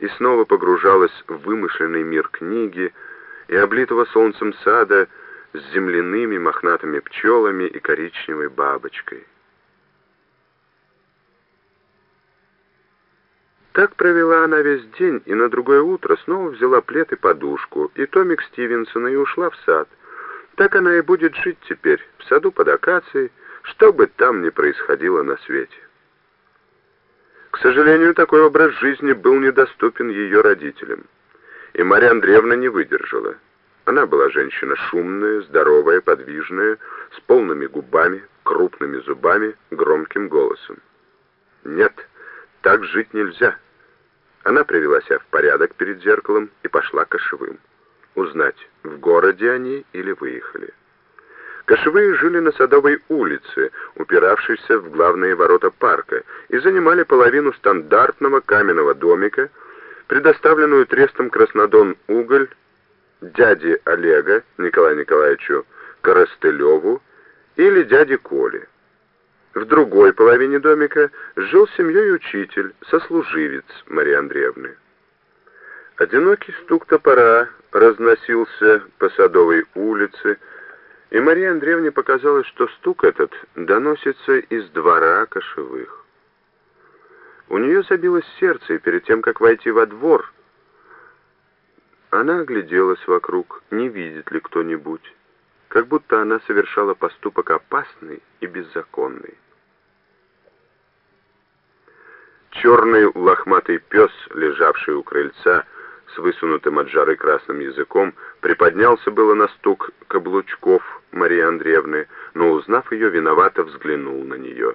и снова погружалась в вымышленный мир книги и облитого солнцем сада с земляными мохнатыми пчелами и коричневой бабочкой. Так провела она весь день, и на другое утро снова взяла плед и подушку, и томик Стивенсона, и ушла в сад. Так она и будет жить теперь, в саду под акацией, что бы там ни происходило на свете. К сожалению, такой образ жизни был недоступен ее родителям, и Марья Андреевна не выдержала. Она была женщина шумная, здоровая, подвижная, с полными губами, крупными зубами, громким голосом. «Нет, так жить нельзя». Она привела себя в порядок перед зеркалом и пошла к кошевым. Узнать, в городе они или выехали. Кошевые жили на Садовой улице, упиравшейся в главные ворота парка, и занимали половину стандартного каменного домика, предоставленную трестом Краснодон уголь дяде Олега Николаю Николаевичу Коростылеву или дяде Коле. В другой половине домика жил семьей учитель, сослуживец Марии Андреевны. Одинокий стук топора разносился по Садовой улице, и Марии Андреевне показалось, что стук этот доносится из двора кошевых. У нее забилось сердце, и перед тем, как войти во двор, она огляделась вокруг, не видит ли кто-нибудь, как будто она совершала поступок опасный и беззаконный. Черный лохматый пес, лежавший у крыльца с высунутым от жары красным языком, приподнялся было на стук каблучков Марии Андреевны, но, узнав ее, виновато взглянул на нее.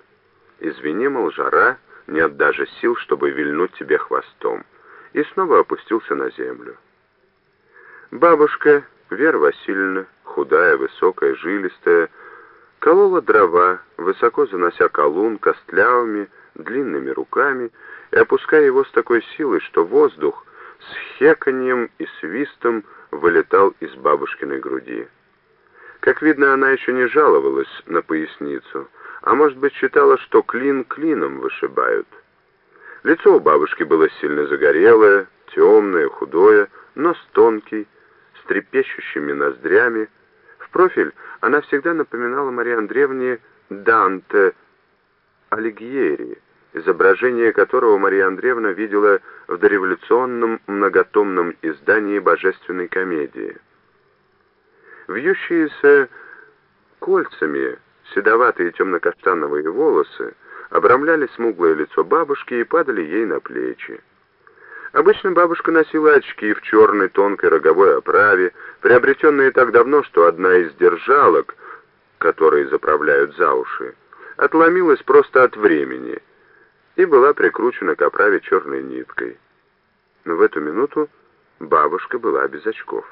«Извини, мол, жара, нет даже сил, чтобы вильнуть тебе хвостом», и снова опустился на землю. Бабушка, Вера Васильевна, худая, высокая, жилистая, колола дрова, высоко занося колун костлявыми, длинными руками и опуская его с такой силой, что воздух с хеканьем и свистом вылетал из бабушкиной груди. Как видно, она еще не жаловалась на поясницу, а может быть считала, что клин клином вышибают. Лицо у бабушки было сильно загорелое, темное, худое, нос тонкий, с трепещущими ноздрями. В профиль она всегда напоминала Марии Андреевне Данте Алигьери, изображение которого Мария Андреевна видела в дореволюционном многотомном издании «Божественной комедии». Вьющиеся кольцами седоватые темно-каштановые волосы обрамляли смуглое лицо бабушки и падали ей на плечи. Обычно бабушка носила очки в черной тонкой роговой оправе, приобретенные так давно, что одна из держалок, которые заправляют за уши, отломилась просто от времени и была прикручена к оправе черной ниткой. Но в эту минуту бабушка была без очков.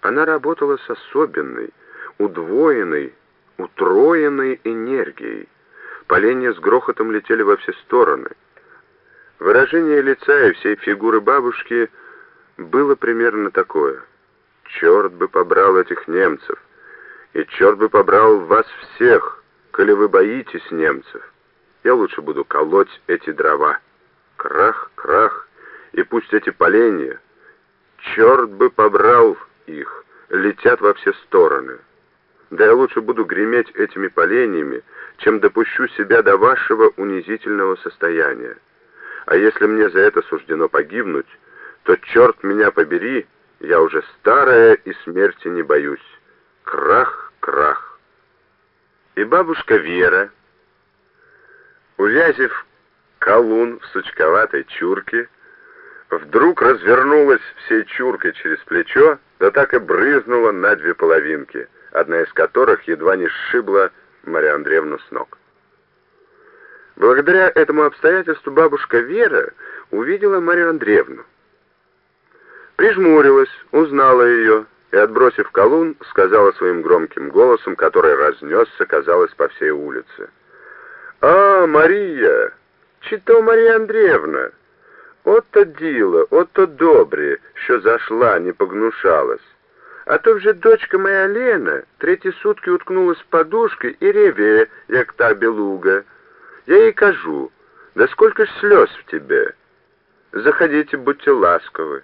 Она работала с особенной, удвоенной, утроенной энергией. Поленья с грохотом летели во все стороны. Выражение лица и всей фигуры бабушки было примерно такое. «Черт бы побрал этих немцев!» И черт бы побрал вас всех, коли вы боитесь немцев. Я лучше буду колоть эти дрова. Крах, крах, и пусть эти поленья, черт бы побрал их, летят во все стороны. Да я лучше буду греметь этими поленьями, чем допущу себя до вашего унизительного состояния. А если мне за это суждено погибнуть, то черт меня побери, я уже старая и смерти не боюсь. Крах, крах. И бабушка Вера, увязив колун в сучковатой чурке, вдруг развернулась всей чуркой через плечо, да так и брызнула на две половинки, одна из которых едва не сшибла Марию Андреевну с ног. Благодаря этому обстоятельству бабушка Вера увидела Марию Андреевну. Прижмурилась, узнала ее, и, отбросив колун, сказала своим громким голосом, который разнесся, казалось, по всей улице. «А, Мария! Чи Марія Андреевна? От-то діло, от-то добре, що зашла, не погнушалась. А то вже дочка моя Лена треті сутки уткнулась в подушки і реве, як та белуга. Я їй кажу, да сколько ж слез в тебе, Заходите, будьте ласковы.